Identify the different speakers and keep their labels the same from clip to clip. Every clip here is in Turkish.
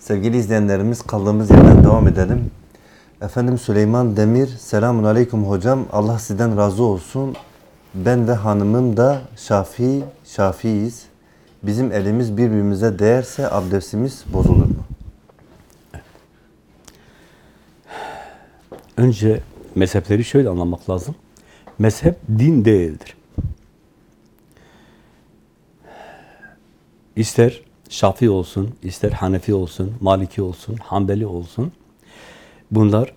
Speaker 1: Sevgili izleyenlerimiz kaldığımız yerden devam edelim. Efendim Süleyman Demir, selamun aleyküm hocam. Allah sizden razı olsun. Ben ve hanımım da Şafii, Şafiiyiz. Bizim elimiz birbirimize değerse abdestimiz bozulur mu?
Speaker 2: Önce mezhepleri şöyle anlamak lazım. Mezhep din değildir. İster Şafii olsun, ister Hanefi olsun, Maliki olsun, Hanbeli olsun. Bunlar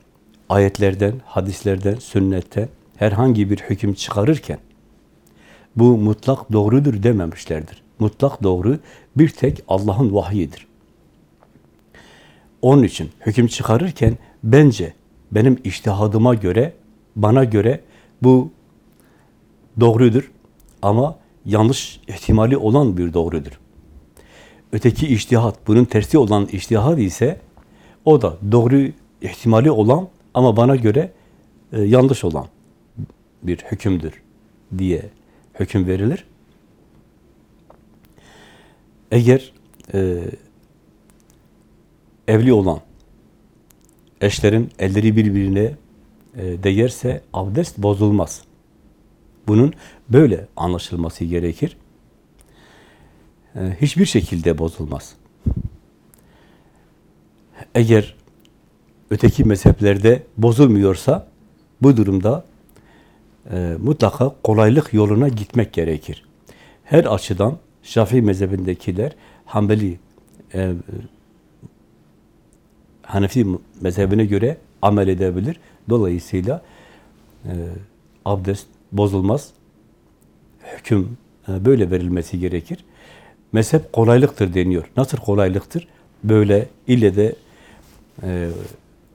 Speaker 2: ayetlerden, hadislerden, sünnetten herhangi bir hüküm çıkarırken bu mutlak doğrudur dememişlerdir. Mutlak doğru bir tek Allah'ın vahyidir. Onun için hüküm çıkarırken bence benim iştihadıma göre, bana göre bu doğrudur ama yanlış ihtimali olan bir doğrudur. Öteki iştihat, bunun tersi olan iştihat ise o da doğru ihtimali olan ama bana göre e, yanlış olan bir hükümdür diye hüküm verilir. Eğer e, evli olan eşlerin elleri birbirine e, değerse abdest bozulmaz. Bunun böyle anlaşılması gerekir. E, hiçbir şekilde bozulmaz. Eğer öteki mezheplerde bozulmuyorsa bu durumda e, mutlaka kolaylık yoluna gitmek gerekir. Her açıdan Şafii mezhebindekiler Hanbeli e, Hanefi mezhebine göre amel edebilir. Dolayısıyla e, abdest bozulmaz. Hüküm e, böyle verilmesi gerekir. Mezhep kolaylıktır deniyor. Nasıl kolaylıktır? Böyle ille de e,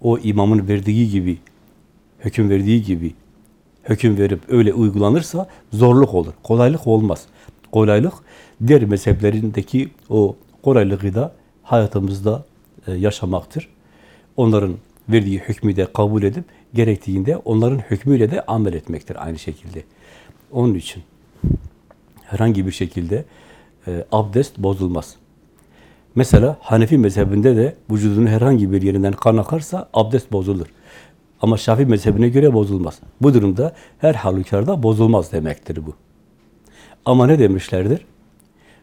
Speaker 2: o imamın verdiği gibi, hüküm verdiği gibi hüküm verip öyle uygulanırsa zorluk olur. Kolaylık olmaz. Kolaylık diğer mezheplerindeki o kolaylığı da hayatımızda e, yaşamaktır. Onların verdiği hükmü de kabul edip gerektiğinde onların hükmüyle de amel etmektir aynı şekilde. Onun için herhangi bir şekilde e, abdest bozulmaz. Mesela Hanefi mezhebinde de vücudunun herhangi bir yerinden kan akarsa abdest bozulur. Ama Şafii mezhebine göre bozulmaz. Bu durumda her halükarda bozulmaz demektir bu. Ama ne demişlerdir?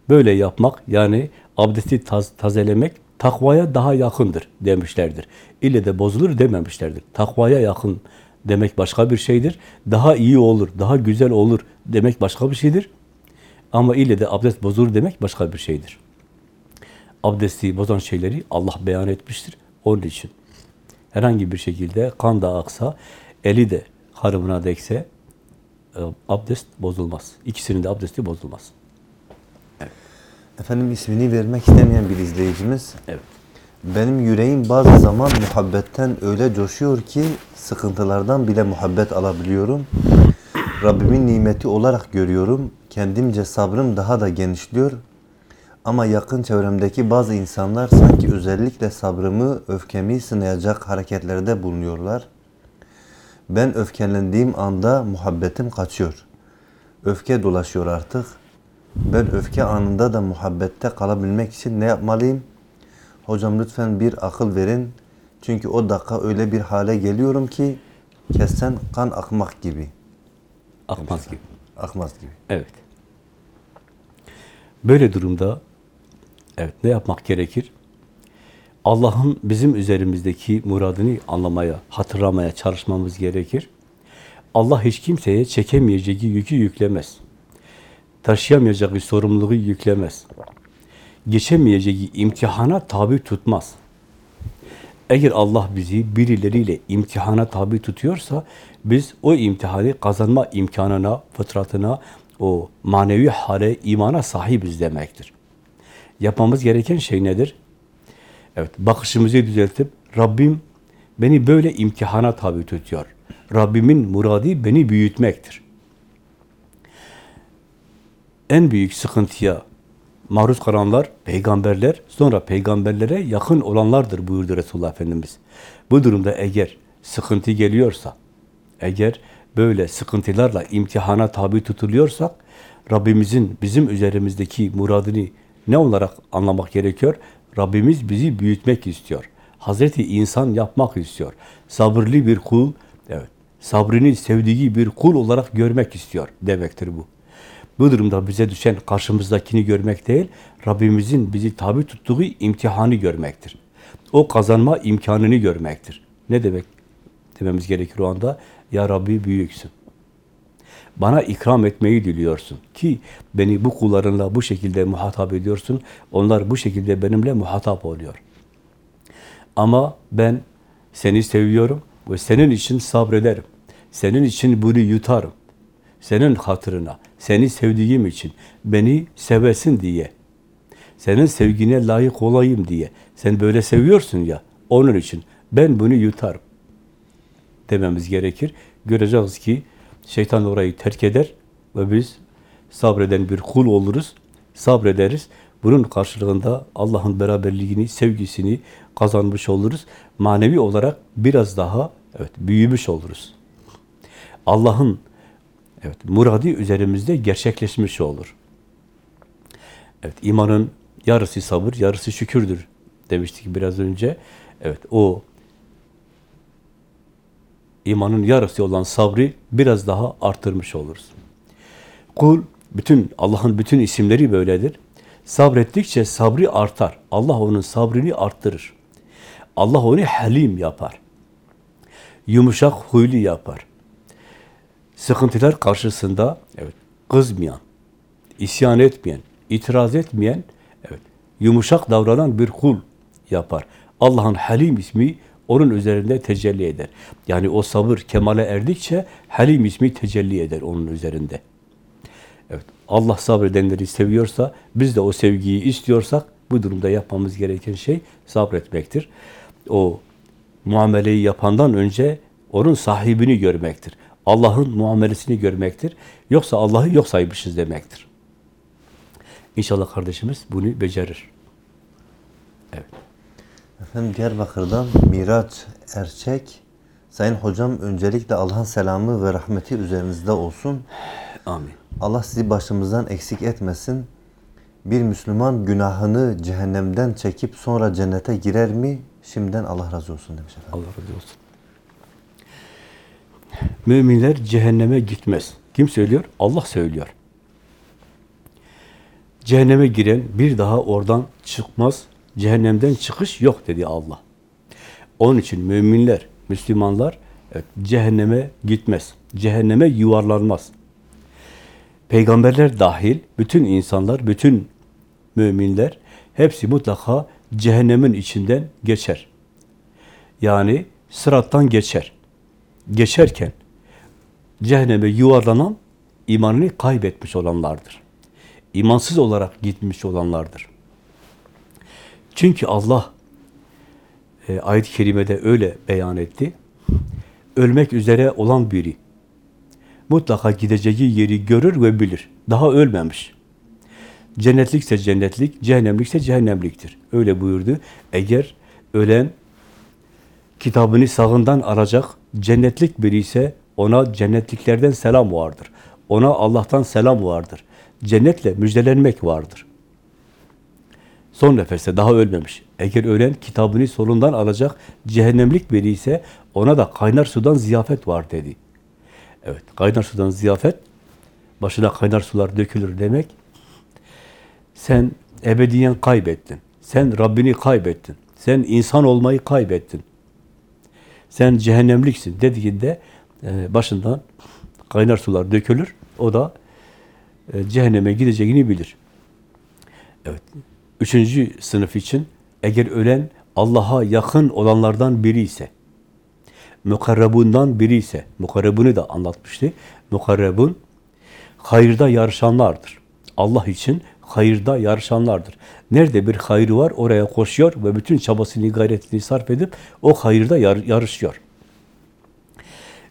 Speaker 2: Böyle yapmak yani abdesti taz, tazelemek takvaya daha yakındır demişlerdir. İlle de bozulur dememişlerdir. Takvaya yakın demek başka bir şeydir. Daha iyi olur, daha güzel olur demek başka bir şeydir. Ama ille de abdest bozulur demek başka bir şeydir. Abdesti bozan şeyleri Allah beyan etmiştir. Onun için herhangi bir şekilde kan da aksa, eli de harımına değse e, abdest bozulmaz. İkisinin de abdesti bozulmaz.
Speaker 1: Efendim ismini vermek istemeyen bir izleyicimiz.
Speaker 2: Evet.
Speaker 1: Benim yüreğim bazı zaman muhabbetten öyle coşuyor ki sıkıntılardan bile muhabbet alabiliyorum. Rabbimin nimeti olarak görüyorum. Kendimce sabrım daha da genişliyor. Ama yakın çevremdeki bazı insanlar sanki özellikle sabrımı, öfkemi sınayacak hareketlerde bulunuyorlar. Ben öfkelendiğim anda muhabbetim kaçıyor. Öfke dolaşıyor artık. Ben öfke anında da muhabbette kalabilmek için ne yapmalıyım? Hocam lütfen bir akıl verin. Çünkü o dakika öyle bir hale geliyorum ki kessen kan akmak gibi.
Speaker 2: Akmaz gibi.
Speaker 1: Akmaz gibi.
Speaker 2: Evet. Böyle durumda evet ne yapmak gerekir? Allah'ın bizim üzerimizdeki muradını anlamaya, hatırlamaya çalışmamız gerekir. Allah hiç kimseye çekemeyeceği yükü yüklemez. Taşıyamayacağı sorumluluğu yüklemez. Geçemeyeceği imtihana tabi tutmaz. Eğer Allah bizi birileriyle imtihana tabi tutuyorsa biz o imtihanı kazanma imkanına, fıtratına, o manevi hale, imana sahibiz demektir. Yapmamız gereken şey nedir? Evet, bakışımızı düzeltip Rabbim beni böyle imtihana tabi tutuyor. Rabbimin muradı beni büyütmektir. En büyük sıkıntıya maruz kalanlar peygamberler, sonra peygamberlere yakın olanlardır buyurdu Resulullah Efendimiz. Bu durumda eğer sıkıntı geliyorsa, eğer böyle sıkıntılarla imtihana tabi tutuluyorsak, Rabbimizin bizim üzerimizdeki muradını ne olarak anlamak gerekiyor? Rabbimiz bizi büyütmek istiyor. Hazreti insan yapmak istiyor. Sabırlı bir kul, evet, sabrını sevdiği bir kul olarak görmek istiyor demektir bu. Bu durumda bize düşen karşımızdakini görmek değil, Rabbimizin bizi tabi tuttuğu imtihanı görmektir. O kazanma imkanını görmektir. Ne demek dememiz gerekir o anda? Ya Rabbi büyüksün. Bana ikram etmeyi diliyorsun ki beni bu kullarınla bu şekilde muhatap ediyorsun. Onlar bu şekilde benimle muhatap oluyor. Ama ben seni seviyorum ve senin için sabrederim. Senin için bunu yutarım. Senin hatırına, seni sevdiğim için, beni sevesin diye. Senin sevgine layık olayım diye. Sen böyle seviyorsun ya, onun için ben bunu yutarım dememiz gerekir. Göreceğiz ki şeytan orayı terk eder ve biz sabreden bir kul oluruz, sabrederiz. Bunun karşılığında Allah'ın beraberliğini, sevgisini kazanmış oluruz. Manevi olarak biraz daha evet büyümüş oluruz. Allah'ın evet muradı üzerimizde gerçekleşmiş olur. Evet imanın yarısı sabır, yarısı şükürdür demiştik biraz önce. Evet o imanın yarısı olan sabrı biraz daha artırmış oluruz. Kul, bütün Allah'ın bütün isimleri böyledir. Sabrettikçe sabrı artar. Allah onun sabrını arttırır. Allah onu halim yapar. Yumuşak huylu yapar. Sıkıntılar karşısında evet kızmayan, isyan etmeyen, itiraz etmeyen, evet yumuşak davranan bir kul yapar. Allah'ın Halim ismi onun üzerinde tecelli eder. Yani o sabır kemale erdikçe Halim ismi tecelli eder onun üzerinde. Evet, Allah sabredenleri seviyorsa, biz de o sevgiyi istiyorsak, bu durumda yapmamız gereken şey sabretmektir. O muameleyi yapandan önce onun sahibini görmektir. Allah'ın muamelesini görmektir. Yoksa Allah'ı yok saymışız demektir. İnşallah kardeşimiz bunu becerir. Evet.
Speaker 1: Efendim Diyarbakır'dan Miraç Erçek. Sayın hocam öncelikle Allah'ın selamı ve rahmeti üzerinizde olsun.
Speaker 2: Amin.
Speaker 1: Allah sizi başımızdan eksik etmesin. Bir Müslüman günahını cehennemden çekip sonra cennete girer mi? Şimdiden Allah razı olsun demiş efendim.
Speaker 2: Allah razı olsun. Müminler cehenneme gitmez. Kim söylüyor? Allah söylüyor. Cehenneme giren bir daha oradan çıkmaz. Cehennemden çıkış yok dedi Allah. Onun için müminler, Müslümanlar evet, cehenneme gitmez. Cehenneme yuvarlanmaz. Peygamberler dahil bütün insanlar, bütün müminler hepsi mutlaka cehennemin içinden geçer. Yani sırattan geçer. Geçerken cehenneme yuvarlanan imanını kaybetmiş olanlardır. İmansız olarak gitmiş olanlardır. Çünkü Allah e, ayet-i kerimede öyle beyan etti. Ölmek üzere olan biri mutlaka gideceği yeri görür ve bilir. Daha ölmemiş. Cennetlikse cennetlik, cehennemlikse cehennemliktir. Öyle buyurdu. Eğer ölen kitabını sağından alacak cennetlik biri ise ona cennetliklerden selam vardır. Ona Allah'tan selam vardır. Cennetle müjdelenmek vardır. Son nefeste daha ölmemiş. Eğer ölen kitabını solundan alacak cehennemlik biri ise ona da kaynar sudan ziyafet var dedi. Evet, kaynar sudan ziyafet, başına kaynar sular dökülür demek. Sen ebediyen kaybettin. Sen Rabbini kaybettin. Sen insan olmayı kaybettin. Sen cehennemliksin dediğinde e, başından kaynar sular dökülür. O da e, cehenneme gideceğini bilir. Evet. Üçüncü sınıf için eğer ölen Allah'a yakın olanlardan biri ise, mukarrabundan biri ise, mukarrabunu da anlatmıştı. Mukarrabun, hayırda yarışanlardır. Allah için hayırda yarışanlardır. Nerede bir hayrı var oraya koşuyor ve bütün çabasını, gayretini sarf edip o hayırda yar yarışıyor.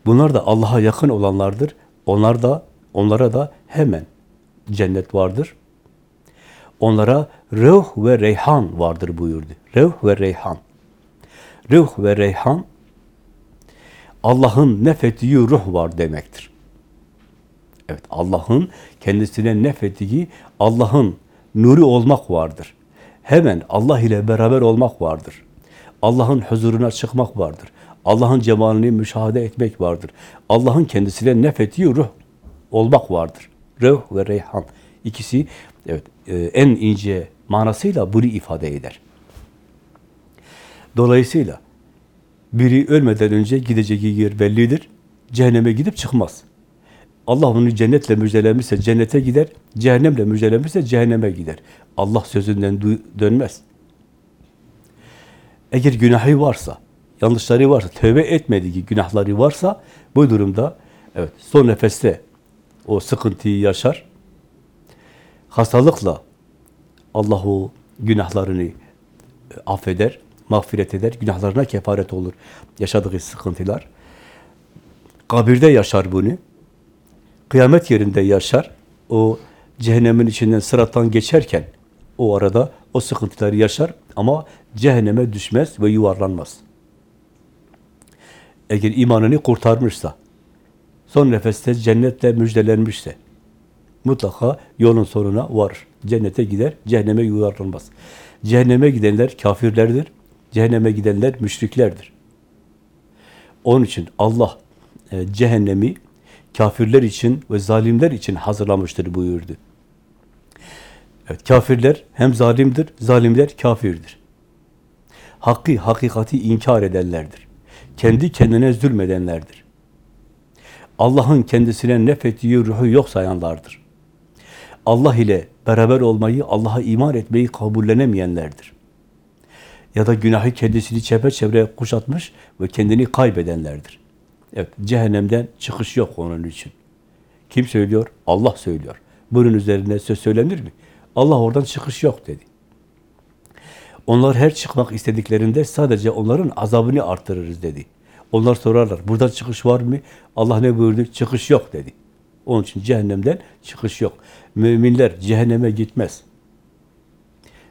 Speaker 2: Bunlar da Allah'a yakın olanlardır. Onlar da onlara da hemen cennet vardır. Onlara ruh ve reyhan vardır buyurdu. Ruh ve reyhan. Ruh ve reyhan Allah'ın nefettiği ruh var demektir. Evet, Allah'ın kendisine nefettiği Allah'ın nuru olmak vardır. hemen Allah ile beraber olmak vardır. Allah'ın huzuruna çıkmak vardır. Allah'ın cemalini müşahede etmek vardır. Allah'ın kendisine nefettiği ruh olmak vardır. Ruh ve reyhan. İkisi evet e, en ince manasıyla bunu ifade eder. Dolayısıyla biri ölmeden önce gideceği yer bellidir. Cehenneme gidip çıkmaz. Allah onu cennetle müjdelemişse cennete gider, cehennemle müjdelemişse cehenneme gider. Allah sözünden dönmez. Eğer günahı varsa, yanlışları varsa, tövbe etmediği günahları varsa bu durumda evet son nefeste o sıkıntıyı yaşar. Hastalıkla Allah o günahlarını e, affeder, mağfiret eder, günahlarına kefaret olur yaşadığı sıkıntılar. Kabirde yaşar bunu. Kıyamet yerinde yaşar. O cehennemin içinden sırattan geçerken o arada o sıkıntıları yaşar ama cehenneme düşmez ve yuvarlanmaz. Eğer imanını kurtarmışsa, son nefeste cennetle müjdelenmişse, mutlaka yolun sonuna varır. Cennete gider, cehenneme yuvarlanmaz. Cehenneme gidenler kafirlerdir, cehenneme gidenler müşriklerdir. Onun için Allah e, cehennemi kafirler için ve zalimler için hazırlamıştır buyurdu. Evet, kafirler hem zalimdir, zalimler kafirdir. Hakkı, hakikati inkar edenlerdir. Kendi kendine zulmedenlerdir. Allah'ın kendisine nefettiği ruhu yok sayanlardır. Allah ile beraber olmayı, Allah'a iman etmeyi kabullenemeyenlerdir. Ya da günahı kendisini çepeçevre kuşatmış ve kendini kaybedenlerdir. Evet, cehennemden çıkış yok onun için. Kim söylüyor? Allah söylüyor. Bunun üzerine söz söylenir mi? Allah oradan çıkış yok dedi. Onlar her çıkmak istediklerinde sadece onların azabını artırırız dedi. Onlar sorarlar, buradan çıkış var mı? Allah ne buyurdu? Çıkış yok dedi. Onun için cehennemden çıkış yok. Müminler cehenneme gitmez.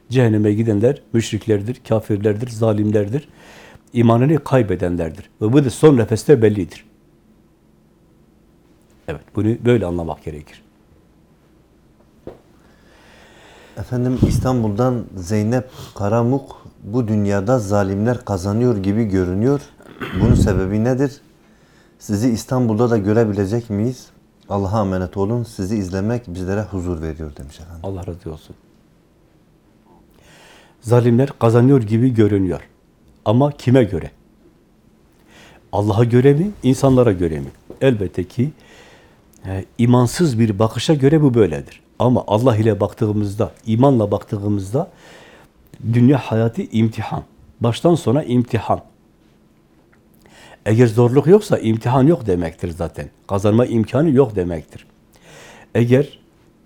Speaker 2: Cehenneme gidenler müşriklerdir, kafirlerdir, zalimlerdir. İmanını kaybedenlerdir. Ve bu da son nefeste bellidir. Evet, bunu böyle anlamak gerekir.
Speaker 1: Efendim İstanbul'dan Zeynep Karamuk bu dünyada zalimler kazanıyor gibi görünüyor. Bunun sebebi nedir? Sizi İstanbul'da da görebilecek miyiz? Allah'a emanet olun. Sizi izlemek bizlere huzur veriyor demiş efendim.
Speaker 2: Allah razı olsun. Zalimler kazanıyor gibi görünüyor. Ama kime göre? Allah'a göre mi, insanlara göre mi? Elbette ki e, imansız bir bakışa göre bu böyledir. Ama Allah ile baktığımızda, imanla baktığımızda dünya hayatı imtihan. Baştan sona imtihan. Eğer zorluk yoksa imtihan yok demektir zaten. Kazanma imkanı yok demektir. Eğer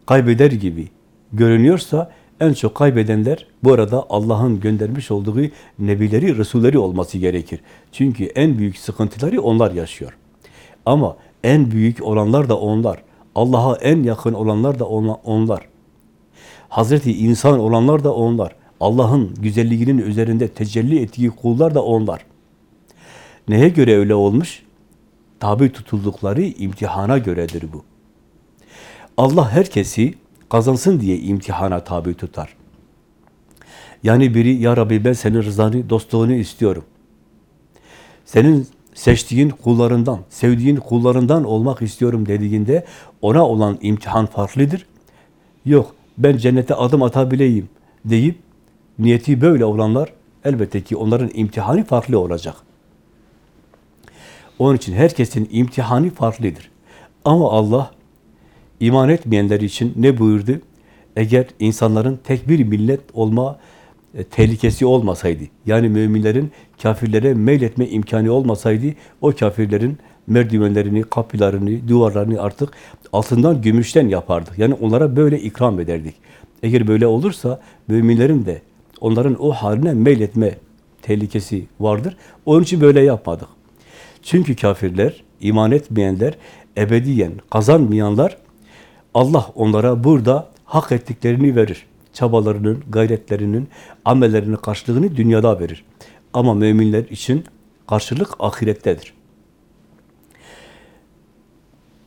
Speaker 2: kaybeder gibi görünüyorsa en çok kaybedenler bu arada Allah'ın göndermiş olduğu nebileri, resulleri olması gerekir. Çünkü en büyük sıkıntıları onlar yaşıyor. Ama en büyük olanlar da onlar. Allah'a en yakın olanlar da onla- onlar. Hazreti insan olanlar da onlar. Allah'ın güzelliğinin üzerinde tecelli ettiği kullar da onlar. Neye göre öyle olmuş? Tabi tutuldukları imtihana göredir bu. Allah herkesi kazansın diye imtihana tabi tutar. Yani biri, ya Rabbi ben senin rızanı, dostluğunu istiyorum. Senin seçtiğin kullarından, sevdiğin kullarından olmak istiyorum dediğinde ona olan imtihan farklıdır. Yok, ben cennete adım atabileyim deyip niyeti böyle olanlar elbette ki onların imtihanı farklı olacak. Onun için herkesin imtihanı farklıdır. Ama Allah iman etmeyenler için ne buyurdu? Eğer insanların tek bir millet olma e, tehlikesi olmasaydı, yani müminlerin kafirlere meyletme imkanı olmasaydı, o kafirlerin merdivenlerini, kapılarını, duvarlarını artık altından, gümüşten yapardık. Yani onlara böyle ikram ederdik. Eğer böyle olursa müminlerin de onların o haline meyletme tehlikesi vardır. Onun için böyle yapmadık. Çünkü kafirler, iman etmeyenler, ebediyen kazanmayanlar, Allah onlara burada hak ettiklerini verir. Çabalarının, gayretlerinin, amellerinin karşılığını dünyada verir. Ama müminler için karşılık ahirettedir.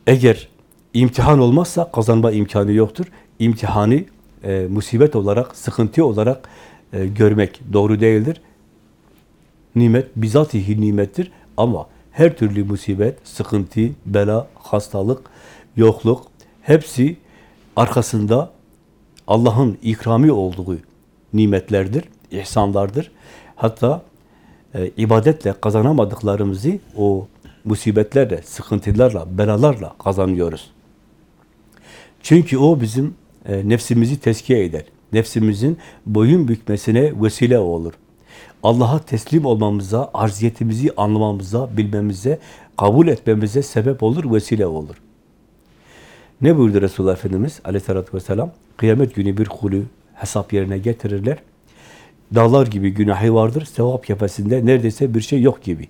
Speaker 2: Eğer imtihan olmazsa kazanma imkanı yoktur. İmtihanı e, musibet olarak, sıkıntı olarak e, görmek doğru değildir. Nimet bizatihi nimettir ama her türlü musibet, sıkıntı, bela, hastalık, yokluk hepsi arkasında Allah'ın ikrami olduğu nimetlerdir, ihsanlardır. Hatta e, ibadetle kazanamadıklarımızı o musibetlerle, sıkıntılarla, belalarla kazanıyoruz. Çünkü o bizim e, nefsimizi teskiye eder. Nefsimizin boyun bükmesine vesile olur. Allah'a teslim olmamıza, arziyetimizi anlamamıza, bilmemize, kabul etmemize sebep olur, vesile olur. Ne buyurdu Resulullah Efendimiz aleyhissalatü vesselam? Kıyamet günü bir kulü hesap yerine getirirler. Dağlar gibi günahı vardır, sevap kefesinde neredeyse bir şey yok gibi.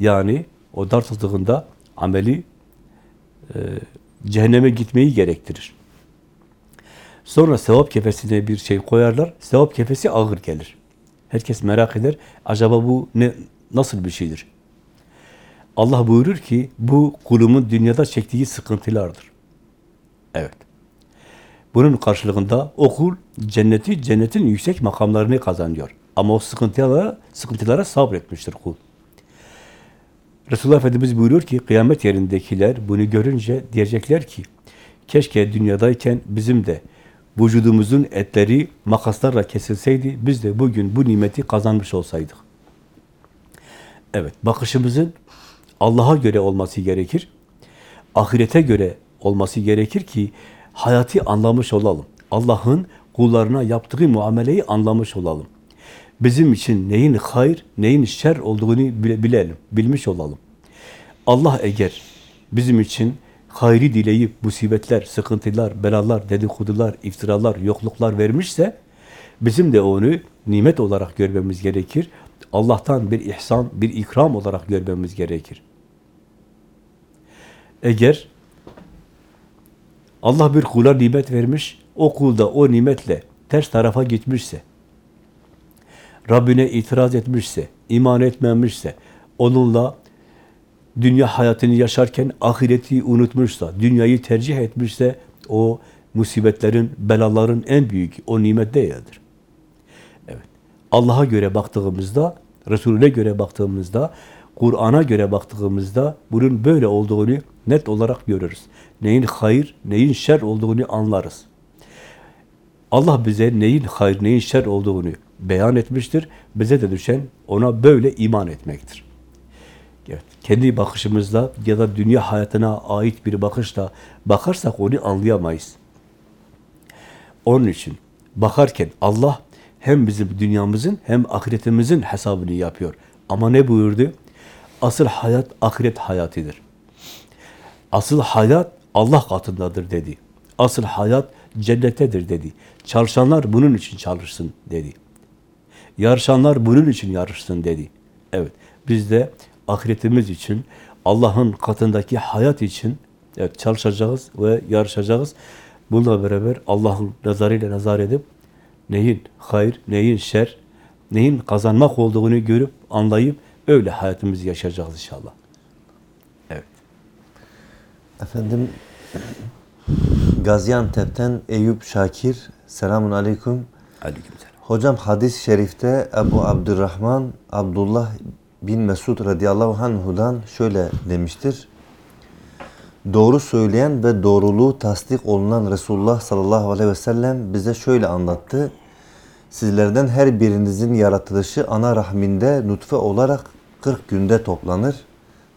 Speaker 2: Yani o dar tutduğunda ameli e, cehenneme gitmeyi gerektirir. Sonra sevap kefesine bir şey koyarlar, sevap kefesi ağır gelir. Herkes merak eder, acaba bu ne nasıl bir şeydir? Allah buyurur ki, bu kulumun dünyada çektiği sıkıntılardır. Evet. Bunun karşılığında o kul cenneti, cennetin yüksek makamlarını kazanıyor. Ama o sıkıntılara, sıkıntılara sabretmiştir kul. Resulullah Efendimiz buyuruyor ki kıyamet yerindekiler bunu görünce diyecekler ki keşke dünyadayken bizim de vücudumuzun etleri makaslarla kesilseydi biz de bugün bu nimeti kazanmış olsaydık. Evet, bakışımızın Allah'a göre olması gerekir. Ahirete göre olması gerekir ki hayatı anlamış olalım. Allah'ın kullarına yaptığı muameleyi anlamış olalım. Bizim için neyin hayır, neyin şer olduğunu bilelim, bilmiş olalım. Allah eğer bizim için hayri dileyip musibetler, sıkıntılar, belalar, dedikodular, iftiralar, yokluklar vermişse bizim de onu nimet olarak görmemiz gerekir. Allah'tan bir ihsan, bir ikram olarak görmemiz gerekir. Eğer Allah bir kula nimet vermiş, o kul da o nimetle ters tarafa gitmişse, Rabbine itiraz etmişse, iman etmemişse, onunla dünya hayatını yaşarken ahireti unutmuşsa, dünyayı tercih etmişse, o musibetlerin, belaların en büyük o nimet değildir. Evet. Allah'a göre baktığımızda, Resulüne göre baktığımızda, Kur'an'a göre baktığımızda bunun böyle olduğunu net olarak görürüz. Neyin hayır, neyin şer olduğunu anlarız. Allah bize neyin hayır, neyin şer olduğunu beyan etmiştir. Bize de düşen ona böyle iman etmektir. Evet, kendi bakışımızla ya da dünya hayatına ait bir bakışla bakarsak onu anlayamayız. Onun için bakarken Allah hem bizim dünyamızın hem ahiretimizin hesabını yapıyor. Ama ne buyurdu? Asıl hayat ahiret hayatıdır. Asıl hayat Allah katındadır dedi. Asıl hayat cennettedir dedi. Çalışanlar bunun için çalışsın dedi. Yarışanlar bunun için yarışsın dedi. Evet, biz de ahiretimiz için, Allah'ın katındaki hayat için evet, çalışacağız ve yarışacağız. Bununla beraber Allah'ın nazarıyla nazar edip neyin hayır, neyin şer, neyin kazanmak olduğunu görüp, anlayıp öyle hayatımızı yaşayacağız inşallah. Evet.
Speaker 1: Efendim Gaziantep'ten Eyüp Şakir Selamun Aleyküm.
Speaker 2: Aleykümselam.
Speaker 1: Hocam hadis-i şerifte Ebu Abdurrahman Abdullah bin Mesud radıyallahu anhudan şöyle demiştir. Doğru söyleyen ve doğruluğu tasdik olunan Resulullah sallallahu aleyhi ve sellem bize şöyle anlattı. Sizlerden her birinizin yaratılışı ana rahminde nutfe olarak 40 günde toplanır.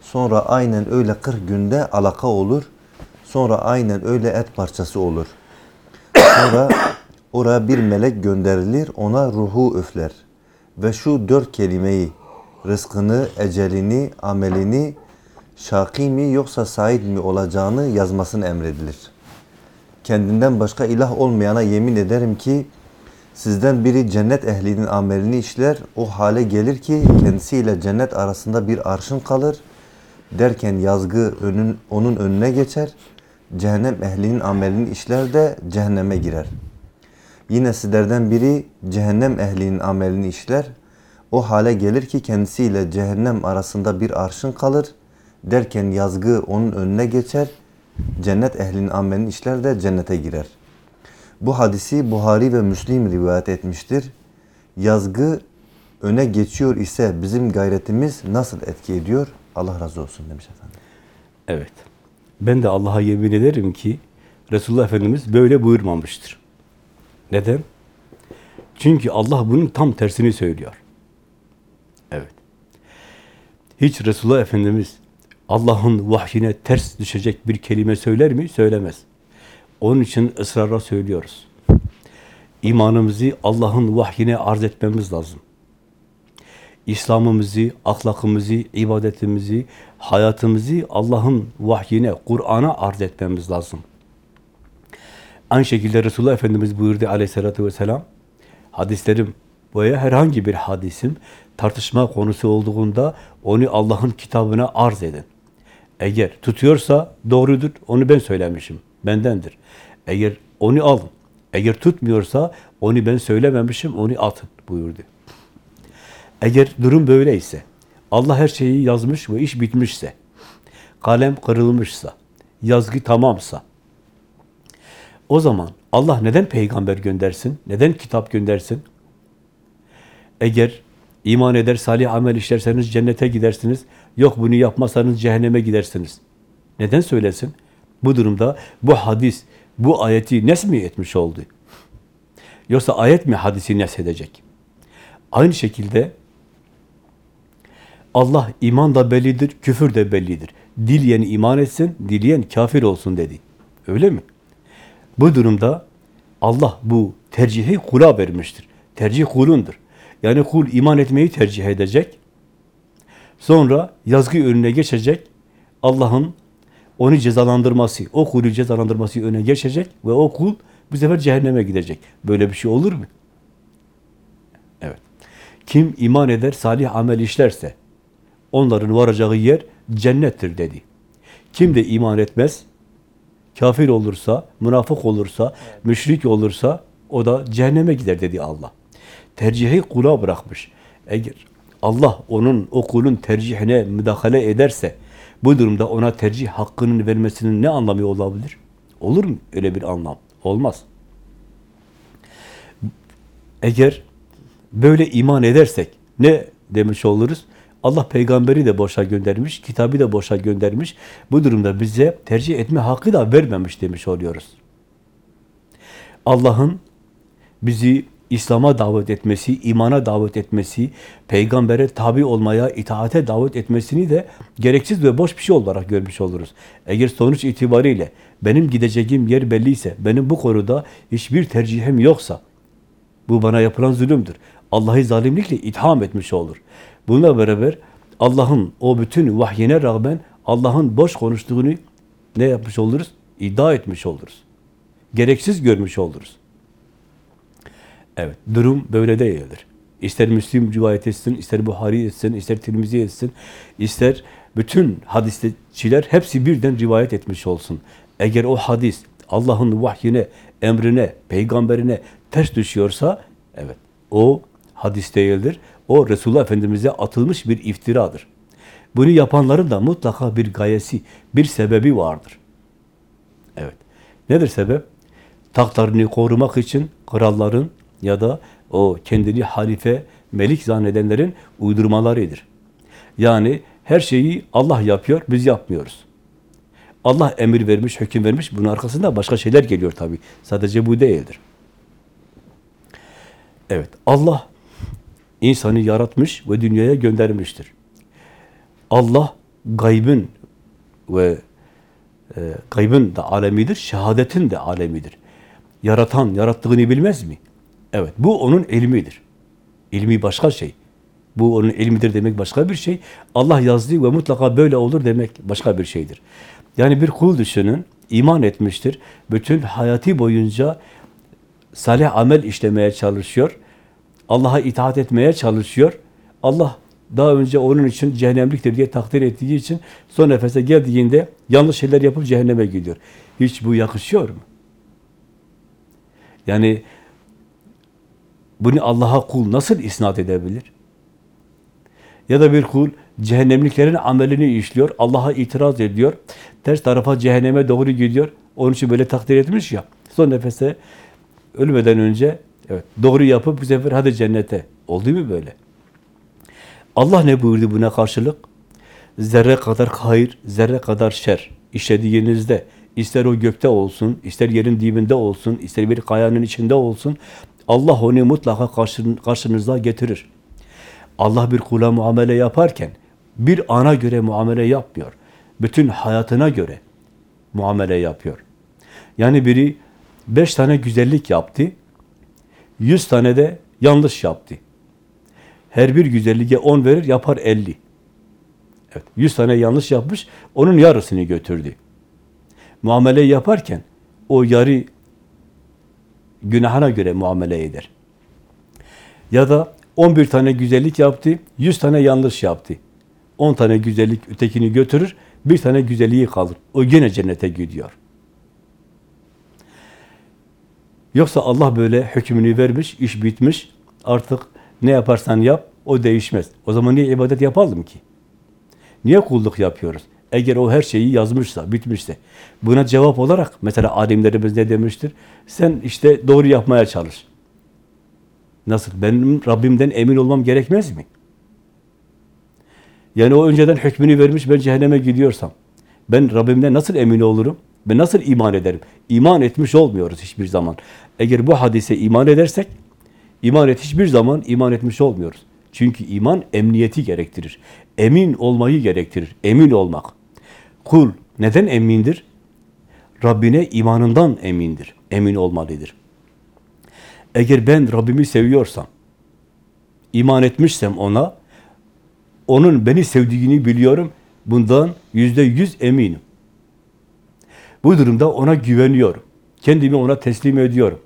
Speaker 1: Sonra aynen öyle 40 günde alaka olur. Sonra aynen öyle et parçası olur. Sonra oraya bir melek gönderilir, ona ruhu üfler. Ve şu dört kelimeyi, rızkını, ecelini, amelini, şaki mi yoksa said mi olacağını yazmasını emredilir. Kendinden başka ilah olmayana yemin ederim ki, sizden biri cennet ehlinin amelini işler, o hale gelir ki kendisiyle cennet arasında bir arşın kalır. Derken yazgı önün, onun önüne geçer. Cehennem ehlinin amelini işler de cehenneme girer. Yine sizlerden biri cehennem ehlinin amelini işler. O hale gelir ki kendisiyle cehennem arasında bir arşın kalır. Derken yazgı onun önüne geçer. Cennet ehlinin amelini işler de cennete girer. Bu hadisi Buhari ve Müslim rivayet etmiştir. yazgı öne geçiyor ise bizim gayretimiz nasıl etki ediyor? Allah razı olsun demiş efendim.
Speaker 2: Evet. Ben de Allah'a yemin ederim ki Resulullah Efendimiz böyle buyurmamıştır. Neden? Çünkü Allah bunun tam tersini söylüyor. Hiç Resulullah Efendimiz Allah'ın vahyine ters düşecek bir kelime söyler mi? Söylemez. Onun için ısrarla söylüyoruz. İmanımızı Allah'ın vahyine arz etmemiz lazım. İslam'ımızı, ahlakımızı, ibadetimizi, hayatımızı Allah'ın vahyine, Kur'an'a arz etmemiz lazım. Aynı şekilde Resulullah Efendimiz buyurdu aleyhissalatü vesselam, hadislerim veya herhangi bir hadisim tartışma konusu olduğunda onu Allah'ın kitabına arz edin. Eğer tutuyorsa doğrudur, onu ben söylemişim, bendendir. Eğer onu alın, eğer tutmuyorsa onu ben söylememişim, onu atın buyurdu. Eğer durum böyleyse, Allah her şeyi yazmış ve iş bitmişse, kalem kırılmışsa, yazgı tamamsa, o zaman Allah neden peygamber göndersin? Neden kitap göndersin? Eğer iman eder, salih amel işlerseniz cennete gidersiniz. Yok bunu yapmazsanız cehenneme gidersiniz. Neden söylesin? Bu durumda bu hadis, bu ayeti nes mi etmiş oldu? Yoksa ayet mi hadisi nes edecek? Aynı şekilde Allah iman da bellidir, küfür de bellidir. Dileyen iman etsin, dileyen kafir olsun dedi. Öyle mi? Bu durumda Allah bu tercihi kula vermiştir. Tercih kulundur. Yani kul iman etmeyi tercih edecek. Sonra yazgı önüne geçecek. Allah'ın onu cezalandırması, o kulü cezalandırması önüne geçecek ve o kul bu sefer cehenneme gidecek. Böyle bir şey olur mu? Evet. Kim iman eder, salih amel işlerse onların varacağı yer cennettir dedi. Kim de iman etmez, kafir olursa, münafık olursa, müşrik olursa o da cehenneme gider dedi Allah. Tercihi kula bırakmış. Eğer Allah onun, o kulun tercihine müdahale ederse, bu durumda ona tercih hakkının vermesinin ne anlamı olabilir? Olur mu öyle bir anlam? Olmaz. Eğer böyle iman edersek ne demiş oluruz? Allah peygamberi de boşa göndermiş, kitabı da boşa göndermiş. Bu durumda bize tercih etme hakkı da vermemiş demiş oluyoruz. Allah'ın bizi İslam'a davet etmesi, imana davet etmesi, peygambere tabi olmaya, itaate davet etmesini de gereksiz ve boş bir şey olarak görmüş oluruz. Eğer sonuç itibariyle benim gideceğim yer belliyse, benim bu konuda hiçbir tercihim yoksa, bu bana yapılan zulümdür. Allah'ı zalimlikle itham etmiş olur. Bununla beraber Allah'ın o bütün vahyine rağmen Allah'ın boş konuştuğunu ne yapmış oluruz? İddia etmiş oluruz. Gereksiz görmüş oluruz. Evet, durum böyle değildir. İster Müslim rivayet etsin, ister Buhari etsin, ister Tirmizi etsin, ister bütün hadisçiler hepsi birden rivayet etmiş olsun. Eğer o hadis Allah'ın vahyine, emrine, peygamberine ters düşüyorsa, evet, o hadis değildir. O Resulullah Efendimiz'e atılmış bir iftiradır. Bunu yapanların da mutlaka bir gayesi, bir sebebi vardır. Evet. Nedir sebep? Taktlarını korumak için kralların ya da o kendini halife, melik zannedenlerin uydurmalarıdır. Yani her şeyi Allah yapıyor, biz yapmıyoruz. Allah emir vermiş, hüküm vermiş, bunun arkasında başka şeyler geliyor tabii. Sadece bu değildir. Evet, Allah insanı yaratmış ve dünyaya göndermiştir. Allah gaybın ve e, gaybın da alemidir, şehadetin de alemidir. Yaratan, yarattığını bilmez mi? Evet, bu onun ilmidir. İlmi başka şey. Bu onun ilmidir demek başka bir şey. Allah yazdı ve mutlaka böyle olur demek başka bir şeydir. Yani bir kul düşünün, iman etmiştir. Bütün hayatı boyunca salih amel işlemeye çalışıyor. Allah'a itaat etmeye çalışıyor. Allah daha önce onun için cehennemliktir diye takdir ettiği için son nefese geldiğinde yanlış şeyler yapıp cehenneme gidiyor. Hiç bu yakışıyor mu? Yani bunu Allah'a kul nasıl isnat edebilir? Ya da bir kul cehennemliklerin amelini işliyor, Allah'a itiraz ediyor, ters tarafa cehenneme doğru gidiyor. Onun için böyle takdir etmiş ya, son nefeste ölmeden önce Evet, doğru yapıp bu sefer hadi cennete. Oldu mu böyle? Allah ne buyurdu buna karşılık? Zerre kadar hayır, zerre kadar şer işlediğinizde, ister o gökte olsun, ister yerin dibinde olsun, ister bir kayanın içinde olsun, Allah onu mutlaka karşın- karşınıza getirir. Allah bir kula muamele yaparken, bir ana göre muamele yapmıyor. Bütün hayatına göre muamele yapıyor. Yani biri beş tane güzellik yaptı, yüz tane de yanlış yaptı. Her bir güzelliğe on verir, yapar elli. Evet, yüz tane yanlış yapmış, onun yarısını götürdü. Muamele yaparken o yarı günahına göre muamele eder. Ya da 11 tane güzellik yaptı, 100 tane yanlış yaptı. 10 tane güzellik ötekini götürür, bir tane güzelliği kalır. O yine cennete gidiyor. Yoksa Allah böyle hükmünü vermiş, iş bitmiş. Artık ne yaparsan yap, o değişmez. O zaman niye ibadet yapalım ki? Niye kulluk yapıyoruz? Eğer o her şeyi yazmışsa, bitmişse. Buna cevap olarak mesela alimlerimiz ne demiştir? Sen işte doğru yapmaya çalış. Nasıl? Benim Rabbimden emin olmam gerekmez mi? Yani o önceden hükmünü vermiş, ben cehenneme gidiyorsam, ben Rabbimden nasıl emin olurum? Ben nasıl iman ederim? İman etmiş olmuyoruz hiçbir zaman. Eğer bu hadise iman edersek, iman et hiçbir zaman iman etmiş olmuyoruz. Çünkü iman emniyeti gerektirir. Emin olmayı gerektirir. Emin olmak. Kul neden emindir? Rabbine imanından emindir. Emin olmalıdır. Eğer ben Rabbimi seviyorsam, iman etmişsem ona, onun beni sevdiğini biliyorum, bundan yüzde yüz eminim. Bu durumda ona güveniyorum. Kendimi ona teslim ediyorum.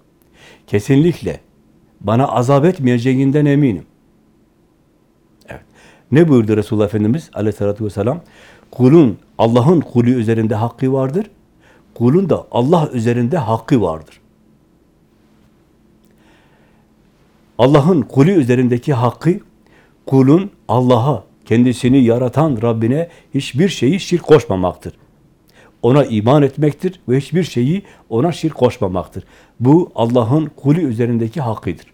Speaker 2: Kesinlikle bana azap etmeyeceğinden eminim. Evet. Ne buyurdu Resulullah Efendimiz aleyhissalatü vesselam? Kulun, Allah'ın kulü üzerinde hakkı vardır. Kulun da Allah üzerinde hakkı vardır. Allah'ın kulü üzerindeki hakkı, kulun Allah'a, kendisini yaratan Rabbine hiçbir şeyi şirk koşmamaktır. Ona iman etmektir ve hiçbir şeyi ona şirk koşmamaktır. Bu Allah'ın kulü üzerindeki hakkıdır.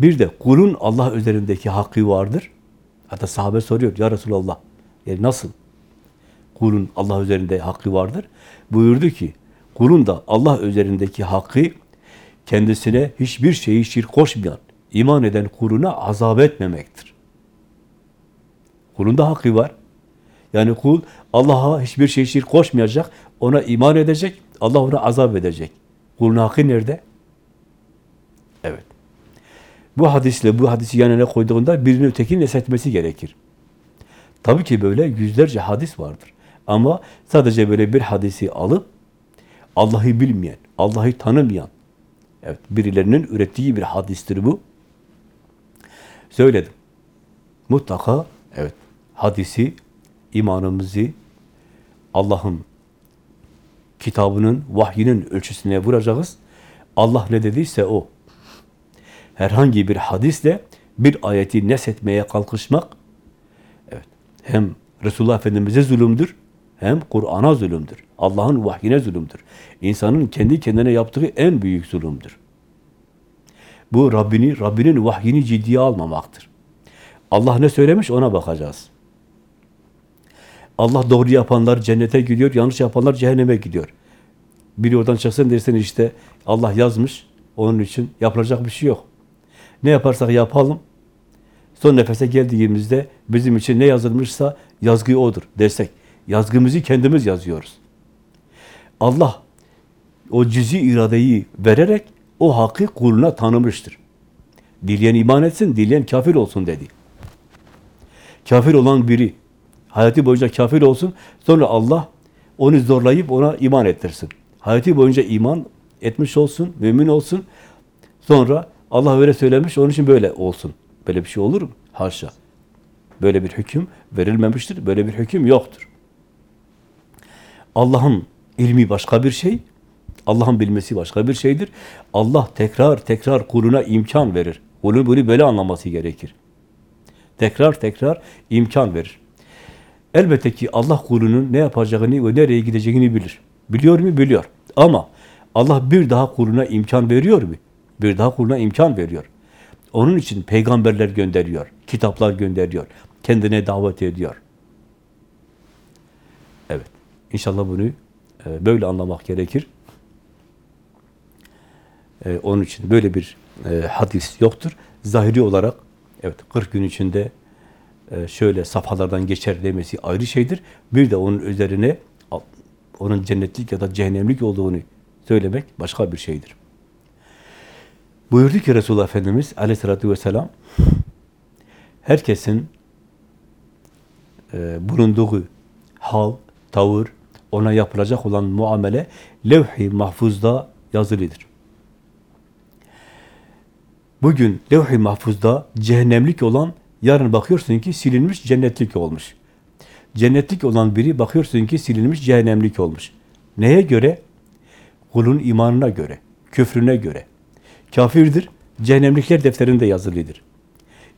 Speaker 2: Bir de kulun Allah üzerindeki hakkı vardır. Hatta sahabe soruyor, ya Resulallah, yani nasıl? Kulun Allah üzerinde hakkı vardır. Buyurdu ki, kulun da Allah üzerindeki hakkı kendisine hiçbir şeyi şirk koşmayan, iman eden kuluna azap etmemektir. Kulun da hakkı var. Yani kul Allah'a hiçbir şey şirk koşmayacak, ona iman edecek, Allah ona azap edecek. Kulun hakkı nerede? Evet. Bu hadisle bu hadisi yan yana koyduğunda birini ötekinin esretmesi gerekir. Tabii ki böyle yüzlerce hadis vardır. Ama sadece böyle bir hadisi alıp Allah'ı bilmeyen, Allah'ı tanımayan, evet birilerinin ürettiği bir hadistir bu. Söyledim. Mutlaka evet hadisi, imanımızı Allah'ın kitabının, vahyinin ölçüsüne vuracağız. Allah ne dediyse o. Herhangi bir hadisle bir ayeti nesetmeye kalkışmak hem Resulullah Efendimiz'e zulümdür, hem Kur'an'a zulümdür. Allah'ın vahyine zulümdür. İnsanın kendi kendine yaptığı en büyük zulümdür. Bu Rabbini, Rabbinin vahyini ciddiye almamaktır. Allah ne söylemiş ona bakacağız. Allah doğru yapanlar cennete gidiyor, yanlış yapanlar cehenneme gidiyor. Biri oradan çıksın dersin işte Allah yazmış, onun için yapılacak bir şey yok. Ne yaparsak yapalım, son nefese geldiğimizde bizim için ne yazılmışsa yazgı odur desek. Yazgımızı kendimiz yazıyoruz. Allah o cüzi iradeyi vererek o hakkı kuluna tanımıştır. Dileyen iman etsin, dileyen kafir olsun dedi. Kafir olan biri hayatı boyunca kafir olsun, sonra Allah onu zorlayıp ona iman ettirsin. Hayatı boyunca iman etmiş olsun, mümin olsun, sonra Allah öyle söylemiş, onun için böyle olsun. Böyle bir şey olur mu? Haşa. Böyle bir hüküm verilmemiştir, böyle bir hüküm yoktur. Allah'ın ilmi başka bir şey, Allah'ın bilmesi başka bir şeydir. Allah tekrar tekrar kuluna imkan verir. Kulun bunu böyle anlaması gerekir. Tekrar tekrar imkan verir. Elbette ki Allah kulunun ne yapacağını ve nereye gideceğini bilir. Biliyor mu? Biliyor. Ama Allah bir daha kuluna imkan veriyor mu? Bir daha kuluna imkan veriyor. Onun için peygamberler gönderiyor, kitaplar gönderiyor, kendine davet ediyor. Evet, inşallah bunu e, böyle anlamak gerekir. E, onun için böyle bir e, hadis yoktur. Zahiri olarak, evet 40 gün içinde şöyle safhalardan geçer demesi ayrı şeydir. Bir de onun üzerine onun cennetlik ya da cehennemlik olduğunu söylemek başka bir şeydir. Buyurdu ki Resulullah Efendimiz aleyhissalatü vesselam herkesin e, bulunduğu hal, tavır, ona yapılacak olan muamele levh-i mahfuzda yazılıdır. Bugün levh-i mahfuzda cehennemlik olan yarın bakıyorsun ki silinmiş cennetlik olmuş. Cennetlik olan biri bakıyorsun ki silinmiş cehennemlik olmuş. Neye göre? Kulun imanına göre, küfrüne göre. Kafirdir, cehennemlikler defterinde yazılıdır.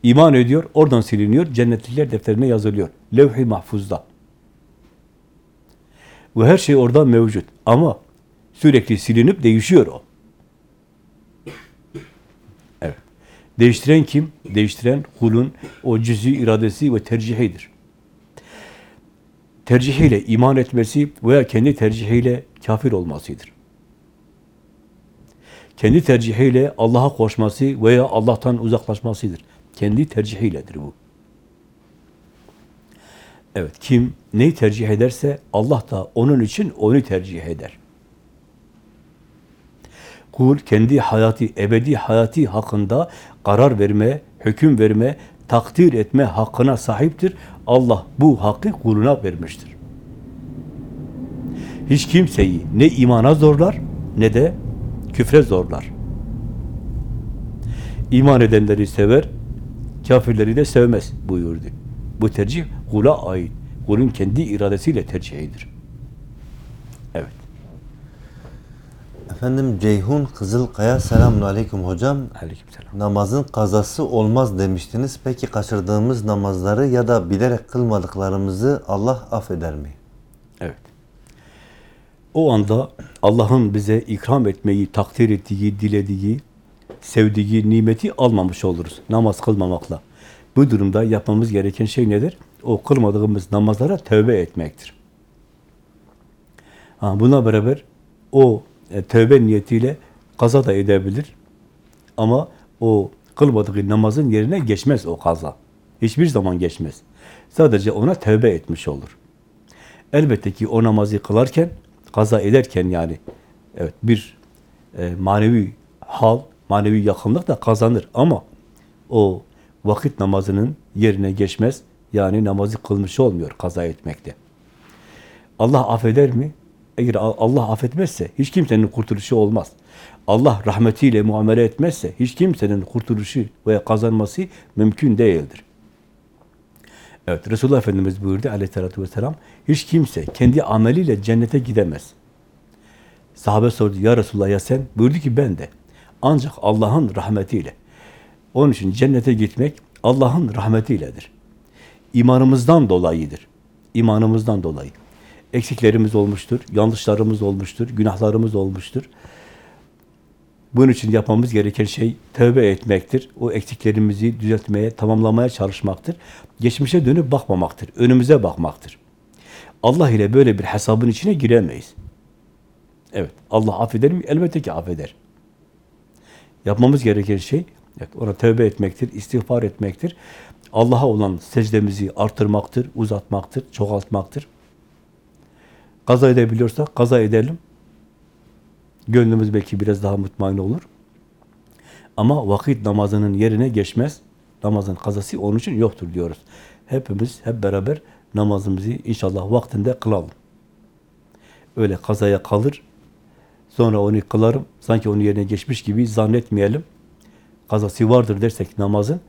Speaker 2: İman ediyor, oradan siliniyor, cennetlikler defterine yazılıyor. Levh-i mahfuzda. Bu her şey orada mevcut. Ama sürekli silinip değişiyor o. Evet. Değiştiren kim? Değiştiren kulun o cüz'i iradesi ve tercihidir. Tercihiyle iman etmesi veya kendi tercihiyle kafir olmasıdır. Kendi tercihiyle Allah'a koşması veya Allah'tan uzaklaşmasıdır. Kendi tercihiyledir bu. Evet, kim neyi tercih ederse Allah da onun için onu tercih eder. Kul kendi hayatı, ebedi hayatı hakkında karar verme, hüküm verme, takdir etme hakkına sahiptir. Allah bu hakkı kuluna vermiştir. Hiç kimseyi ne imana zorlar ne de küfre zorlar. İman edenleri sever, kafirleri de sevmez buyurdu. Bu tercih kula ait. Kulun kendi iradesiyle tercihidir. Evet.
Speaker 1: Efendim Ceyhun Kızılkaya selamun aleyküm hocam.
Speaker 2: Aleykümselam.
Speaker 1: Namazın kazası olmaz demiştiniz. Peki kaçırdığımız namazları ya da bilerek kılmadıklarımızı Allah affeder mi?
Speaker 2: Evet. O anda Allah'ın bize ikram etmeyi, takdir ettiği, dilediği, sevdiği nimeti almamış oluruz namaz kılmamakla. Bu durumda yapmamız gereken şey nedir? O kılmadığımız namazlara tövbe etmektir. Buna beraber o e, tövbe niyetiyle kaza da edebilir. Ama o kılmadığı namazın yerine geçmez o kaza. Hiçbir zaman geçmez. Sadece ona tövbe etmiş olur. Elbette ki o namazı kılarken, kaza ederken yani evet bir e, manevi hal, manevi yakınlık da kazanır ama o vakit namazının yerine geçmez. Yani namazı kılmış olmuyor kaza etmekte. Allah affeder mi? Eğer Allah affetmezse hiç kimsenin kurtuluşu olmaz. Allah rahmetiyle muamele etmezse hiç kimsenin kurtuluşu veya kazanması mümkün değildir. Evet, Resulullah Efendimiz buyurdu aleyhissalatü vesselam, hiç kimse kendi ameliyle cennete gidemez. Sahabe sordu, ya Resulullah ya sen? Buyurdu ki ben de. Ancak Allah'ın rahmetiyle. Onun için cennete gitmek Allah'ın rahmetiyledir. İmanımızdan dolayıdır. İmanımızdan dolayı. Eksiklerimiz olmuştur, yanlışlarımız olmuştur, günahlarımız olmuştur. Bunun için yapmamız gereken şey tövbe etmektir. O eksiklerimizi düzeltmeye, tamamlamaya çalışmaktır. Geçmişe dönüp bakmamaktır. Önümüze bakmaktır. Allah ile böyle bir hesabın içine giremeyiz. Evet, Allah affeder mi? Elbette ki affeder. Yapmamız gereken şey, evet, ona tövbe etmektir, istiğfar etmektir. Allah'a olan secdemizi artırmaktır, uzatmaktır, çoğaltmaktır. Kaza edebiliyorsak kaza edelim. Gönlümüz belki biraz daha mutmain olur. Ama vakit namazının yerine geçmez. Namazın kazası onun için yoktur diyoruz. Hepimiz hep beraber namazımızı inşallah vaktinde kılalım. Öyle kazaya kalır, sonra onu kılarım, sanki onun yerine geçmiş gibi zannetmeyelim. Kazası vardır dersek namazın,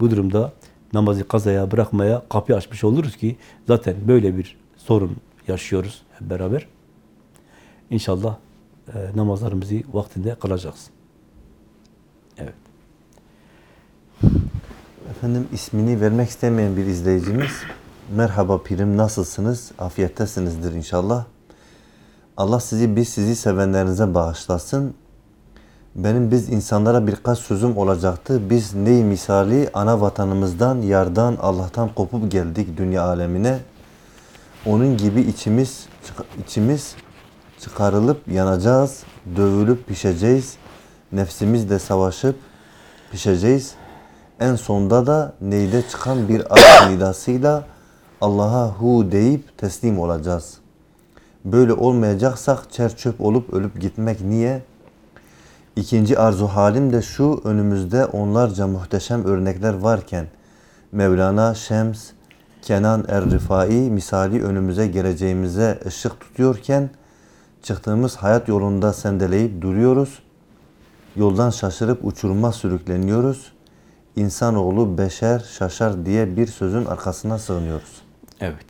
Speaker 2: bu durumda namazı kazaya bırakmaya kapı açmış oluruz ki zaten böyle bir sorun yaşıyoruz hep beraber. İnşallah e, namazlarımızı vaktinde kılacağız. Evet.
Speaker 1: Efendim ismini vermek istemeyen bir izleyicimiz. Merhaba pirim nasılsınız? Afiyettesinizdir inşallah. Allah sizi biz sizi sevenlerinize bağışlasın. Benim biz insanlara birkaç sözüm olacaktı. Biz ney misali ana vatanımızdan, yardan, Allah'tan kopup geldik dünya alemine. Onun gibi içimiz içimiz çıkarılıp yanacağız, dövülüp pişeceğiz. Nefsimizle savaşıp pişeceğiz. En sonda da neyde çıkan bir aşk nidasıyla Allah'a hu deyip teslim olacağız. Böyle olmayacaksak çer çöp olup ölüp gitmek niye? İkinci arzu halim de şu önümüzde onlarca muhteşem örnekler varken Mevlana Şems, Kenan Er-Rifai misali önümüze geleceğimize ışık tutuyorken çıktığımız hayat yolunda sendeleyip duruyoruz. Yoldan şaşırıp uçuruma sürükleniyoruz. İnsanoğlu beşer şaşar diye bir sözün arkasına sığınıyoruz.
Speaker 2: Evet.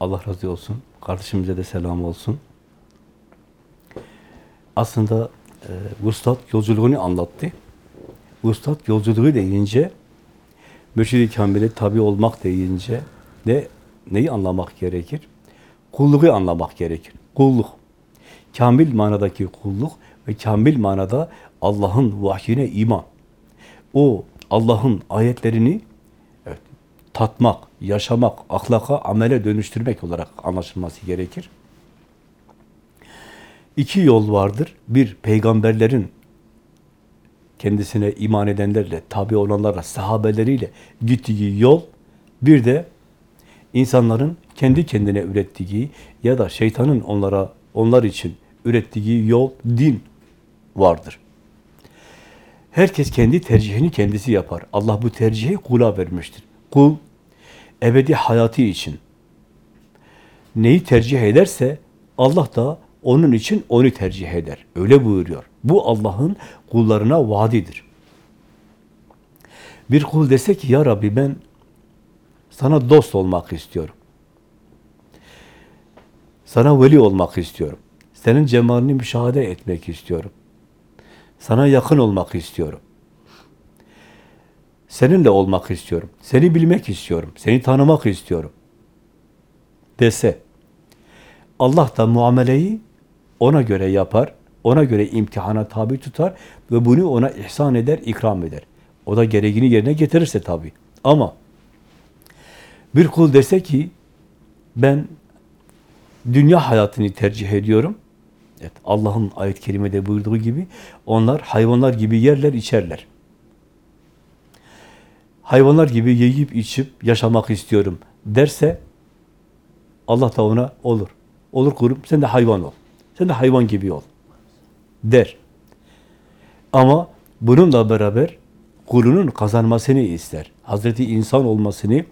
Speaker 2: Allah razı olsun. Kardeşimize de selam olsun. Aslında e, Vuslat yolculuğunu anlattı. Vuslat yolculuğu deyince Mürşid-i Kamil'e tabi olmak deyince ne neyi anlamak gerekir? Kulluğu anlamak gerekir. Kulluk. Kamil manadaki kulluk ve kamil manada Allah'ın vahyine iman. O Allah'ın ayetlerini evet, tatmak, yaşamak, ahlaka, amele dönüştürmek olarak anlaşılması gerekir. İki yol vardır. Bir, peygamberlerin kendisine iman edenlerle, tabi olanlarla, sahabeleriyle gittiği yol. Bir de insanların kendi kendine ürettiği ya da şeytanın onlara onlar için ürettiği yol, din vardır. Herkes kendi tercihini kendisi yapar. Allah bu tercihi kula vermiştir. Kul ebedi hayatı için neyi tercih ederse Allah da onun için onu tercih eder. Öyle buyuruyor. Bu Allah'ın kullarına vaadidir. Bir kul dese ki ya Rabbi ben sana dost olmak istiyorum. Sana veli olmak istiyorum. Senin cemalini müşahede etmek istiyorum. Sana yakın olmak istiyorum. Seninle olmak istiyorum. Seni bilmek istiyorum. Seni tanımak istiyorum. Dese, Allah da muameleyi ona göre yapar, ona göre imtihana tabi tutar ve bunu ona ihsan eder, ikram eder. O da gereğini yerine getirirse tabi. Ama bir kul dese ki, ben dünya hayatını tercih ediyorum, Evet, Allah'ın ayet-i kerimede buyurduğu gibi onlar hayvanlar gibi yerler, içerler. Hayvanlar gibi yiyip içip yaşamak istiyorum derse Allah da ona olur. Olur kurum sen de hayvan ol. Sen de hayvan gibi ol. Der. Ama bununla beraber kulunun kazanmasını ister. Hazreti insan olmasını,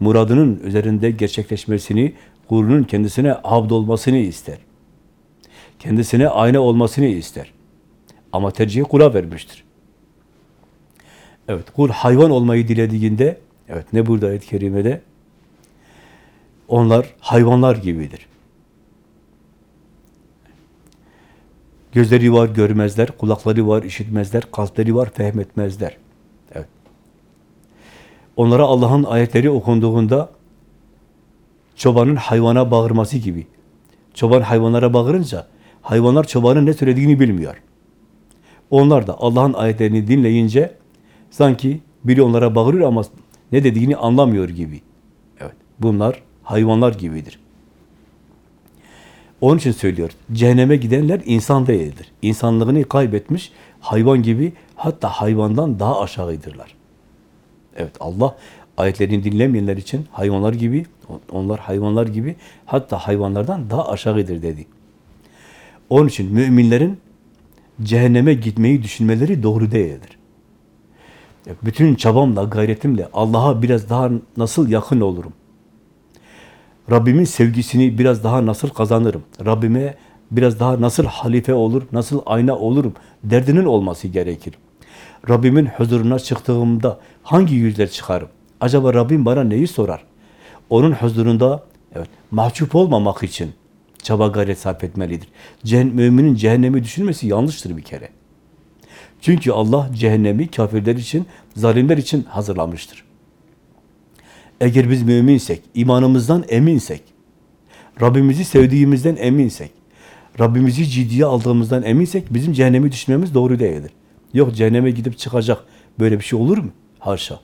Speaker 2: muradının üzerinde gerçekleşmesini, kulunun kendisine abd olmasını ister kendisine ayna olmasını ister. Ama tercihi kula vermiştir. Evet, kul hayvan olmayı dilediğinde, evet ne burada ayet-i kerimede? Onlar hayvanlar gibidir. Gözleri var görmezler, kulakları var işitmezler, kalpleri var fehmetmezler. Evet. Onlara Allah'ın ayetleri okunduğunda çobanın hayvana bağırması gibi. Çoban hayvanlara bağırınca hayvanlar çobanın ne söylediğini bilmiyor. Onlar da Allah'ın ayetlerini dinleyince sanki biri onlara bağırıyor ama ne dediğini anlamıyor gibi. Evet, bunlar hayvanlar gibidir. Onun için söylüyor, cehenneme gidenler insan değildir. İnsanlığını kaybetmiş, hayvan gibi, hatta hayvandan daha aşağıdırlar. Evet, Allah ayetlerini dinlemeyenler için hayvanlar gibi, onlar hayvanlar gibi, hatta hayvanlardan daha aşağıdır dedi. Onun için müminlerin cehenneme gitmeyi düşünmeleri doğru değildir. Bütün çabamla, gayretimle Allah'a biraz daha nasıl yakın olurum? Rabbimin sevgisini biraz daha nasıl kazanırım? Rabbime biraz daha nasıl halife olur, nasıl ayna olurum? Derdinin olması gerekir. Rabbimin huzuruna çıktığımda hangi yüzler çıkarım? Acaba Rabbim bana neyi sorar? Onun huzurunda evet, mahcup olmamak için çaba gayret sarf etmelidir. Cehen müminin cehennemi düşünmesi yanlıştır bir kere. Çünkü Allah cehennemi kafirler için, zalimler için hazırlamıştır. Eğer biz müminsek, imanımızdan eminsek, Rabbimizi sevdiğimizden eminsek, Rabbimizi ciddiye aldığımızdan eminsek bizim cehennemi düşünmemiz doğru değildir. Yok cehenneme gidip çıkacak. Böyle bir şey olur mu? Haşa.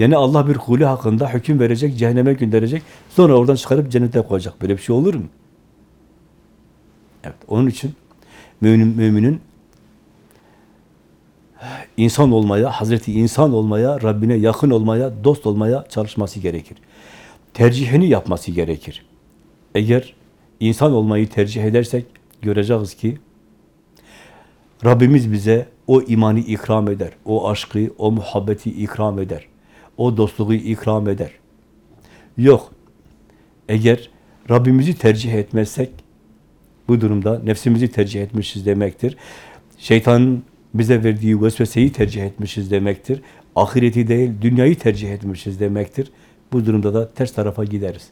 Speaker 2: Yani Allah bir kulü hakkında hüküm verecek, cehenneme gönderecek, sonra oradan çıkarıp cennete koyacak. Böyle bir şey olur mu? Evet, onun için mümin, müminin insan olmaya, Hazreti insan olmaya, Rabbine yakın olmaya, dost olmaya çalışması gerekir. Tercihini yapması gerekir. Eğer insan olmayı tercih edersek göreceğiz ki Rabbimiz bize o imanı ikram eder, o aşkı, o muhabbeti ikram eder, o dostluğu ikram eder. Yok, eğer Rabbimizi tercih etmezsek, bu durumda nefsimizi tercih etmişiz demektir. Şeytanın bize verdiği vesveseyi tercih etmişiz demektir. Ahireti değil, dünyayı tercih etmişiz demektir. Bu durumda da ters tarafa gideriz.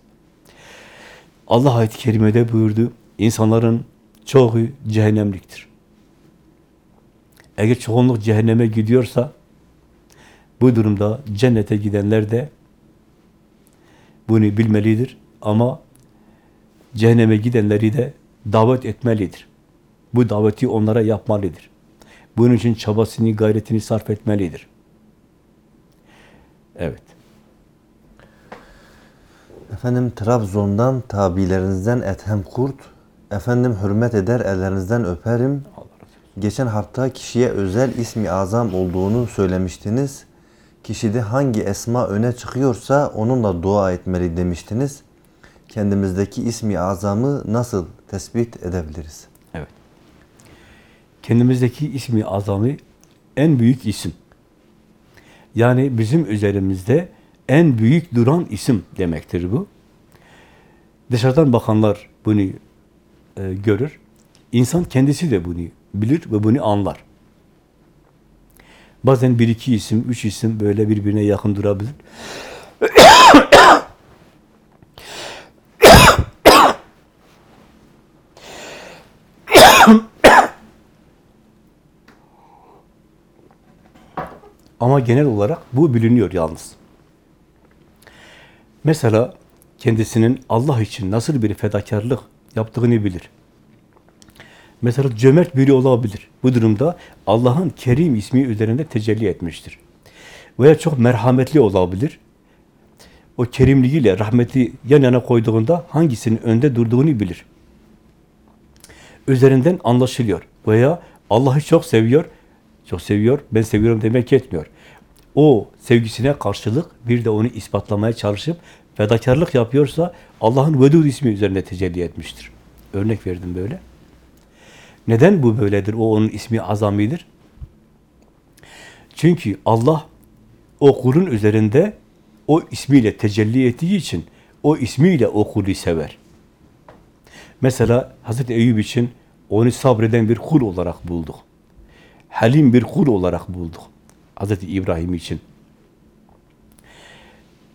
Speaker 2: Allah ayet-i kerimede buyurdu, insanların çoğu cehennemliktir. Eğer çoğunluk cehenneme gidiyorsa, bu durumda cennete gidenler de bunu bilmelidir. Ama cehenneme gidenleri de davet etmelidir. Bu daveti onlara yapmalıdır. Bunun için çabasını, gayretini sarf etmelidir. Evet.
Speaker 1: Efendim Trabzon'dan tabilerinizden Ethem Kurt. Efendim hürmet eder ellerinizden öperim. Geçen hafta kişiye özel ismi azam olduğunu söylemiştiniz. Kişide hangi esma öne çıkıyorsa onunla dua etmeli demiştiniz. Kendimizdeki ismi azamı nasıl tespit edebiliriz?
Speaker 2: Evet. Kendimizdeki ismi azamı en büyük isim. Yani bizim üzerimizde en büyük duran isim demektir bu. Dışarıdan bakanlar bunu e, görür. İnsan kendisi de bunu bilir ve bunu anlar. Bazen bir iki isim, üç isim böyle birbirine yakın durabilir. Ama genel olarak bu biliniyor yalnız. Mesela kendisinin Allah için nasıl bir fedakarlık yaptığını bilir. Mesela cömert biri olabilir. Bu durumda Allah'ın Kerim ismi üzerinde tecelli etmiştir. Veya çok merhametli olabilir. O kerimliğiyle rahmeti yan yana koyduğunda hangisinin önde durduğunu bilir. Üzerinden anlaşılıyor. Veya Allah'ı çok seviyor, çok seviyor, ben seviyorum demek yetmiyor. O sevgisine karşılık bir de onu ispatlamaya çalışıp fedakarlık yapıyorsa Allah'ın Vedud ismi üzerine tecelli etmiştir. Örnek verdim böyle. Neden bu böyledir? O onun ismi azamidir. Çünkü Allah o kulun üzerinde o ismiyle tecelli ettiği için o ismiyle o kulü sever. Mesela Hazreti Eyüp için onu sabreden bir kul olarak bulduk. Halim bir kul olarak bulduk. Hazreti İbrahim için.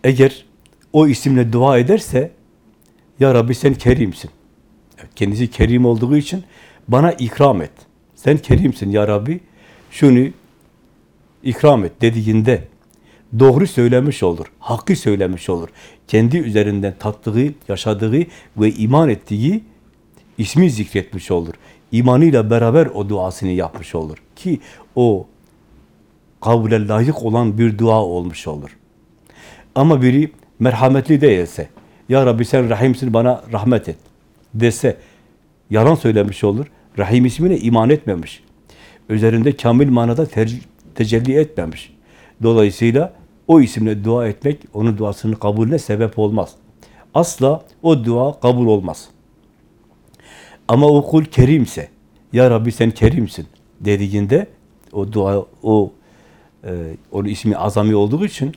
Speaker 2: Eğer o isimle dua ederse Ya Rabbi sen kerimsin. Kendisi kerim olduğu için bana ikram et. Sen kerimsin ya Rabbi. Şunu ikram et dediğinde doğru söylemiş olur. Hakkı söylemiş olur. Kendi üzerinden tattığı, yaşadığı ve iman ettiği ismi zikretmiş olur. İmanıyla beraber o duasını yapmış olur. Ki o kabule layık olan bir dua olmuş olur. Ama biri merhametli değilse, Ya Rabbi sen rahimsin bana rahmet et dese, yalan söylemiş olur. Rahim ismine iman etmemiş. Üzerinde kamil manada tecelli etmemiş. Dolayısıyla o isimle dua etmek, onun duasının kabulüne sebep olmaz. Asla o dua kabul olmaz. Ama o kul kerimse, Ya Rabbi sen kerimsin dediğinde, o dua, o e, onun ismi azami olduğu için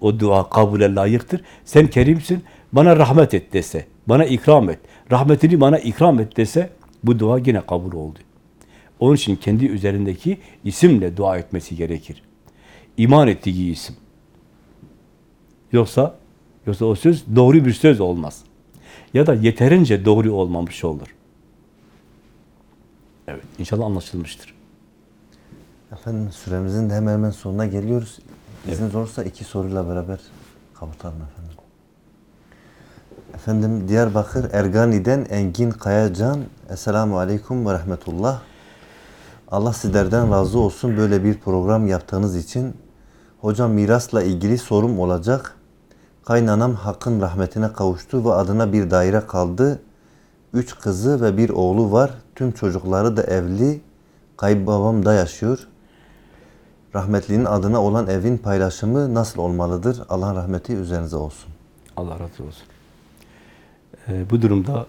Speaker 2: o dua kabule layıktır. Sen kerimsin, bana rahmet et dese, bana ikram et, rahmetini bana ikram et dese, bu dua yine kabul oldu. Onun için kendi üzerindeki isimle dua etmesi gerekir. İman ettiği isim. Yoksa yoksa o söz doğru bir söz olmaz. Ya da yeterince doğru olmamış olur. Evet, inşallah anlaşılmıştır.
Speaker 1: Efendim süremizin de hemen hemen sonuna geliyoruz. İzniniz olursa iki soruyla beraber kapatalım efendim. Efendim Diyarbakır Ergani'den Engin Kayacan. Esselamu Aleyküm ve Rahmetullah. Allah sizlerden razı olsun böyle bir program yaptığınız için. Hocam mirasla ilgili sorum olacak. Kaynanam Hakk'ın rahmetine kavuştu ve adına bir daire kaldı. Üç kızı ve bir oğlu var. Tüm çocukları da evli. Kayınbabam da yaşıyor. Rahmetlinin adına olan evin paylaşımı nasıl olmalıdır? Allah'ın rahmeti üzerinize olsun.
Speaker 2: Allah razı olsun. Ee, bu durumda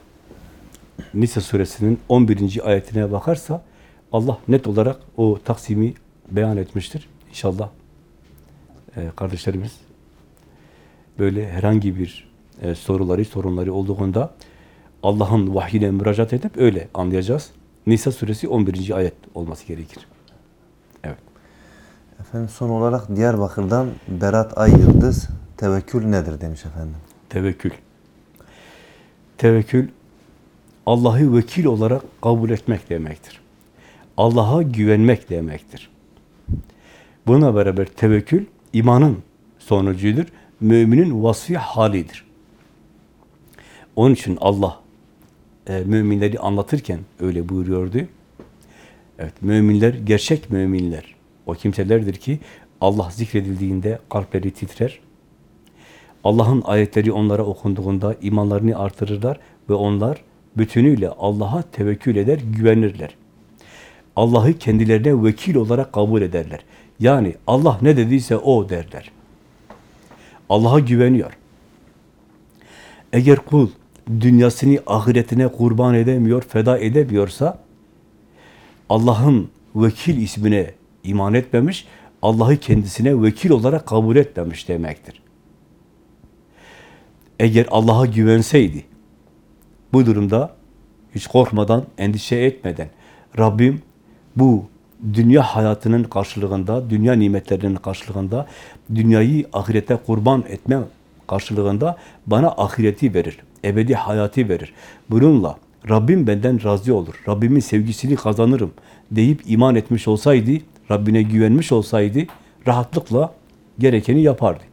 Speaker 2: Nisa suresinin 11. ayetine bakarsa Allah net olarak o taksimi beyan etmiştir. İnşallah e, kardeşlerimiz böyle herhangi bir e, soruları, sorunları olduğunda Allah'ın vahyine müracaat edip öyle anlayacağız. Nisa suresi 11. ayet olması gerekir. Evet.
Speaker 1: Efendim son olarak Diyarbakır'dan Berat Ay Yıldız tevekkül nedir demiş efendim.
Speaker 2: Tevekkül. Tevekkül, Allah'ı vekil olarak kabul etmek demektir. Allah'a güvenmek demektir. Buna beraber tevekkül, imanın sonucudur. Müminin vasfi halidir. Onun için Allah e, müminleri anlatırken öyle buyuruyordu. Evet, müminler, gerçek müminler. O kimselerdir ki Allah zikredildiğinde kalpleri titrer, Allah'ın ayetleri onlara okunduğunda imanlarını artırırlar ve onlar bütünüyle Allah'a tevekkül eder, güvenirler. Allah'ı kendilerine vekil olarak kabul ederler. Yani Allah ne dediyse o derler. Allah'a güveniyor. Eğer kul dünyasını ahiretine kurban edemiyor, feda edemiyorsa Allah'ın vekil ismine iman etmemiş, Allah'ı kendisine vekil olarak kabul etmemiş demektir eğer Allah'a güvenseydi, bu durumda hiç korkmadan, endişe etmeden, Rabbim bu dünya hayatının karşılığında, dünya nimetlerinin karşılığında, dünyayı ahirete kurban etme karşılığında bana ahireti verir, ebedi hayatı verir. Bununla Rabbim benden razı olur, Rabbimin sevgisini kazanırım deyip iman etmiş olsaydı, Rabbine güvenmiş olsaydı, rahatlıkla gerekeni yapardı.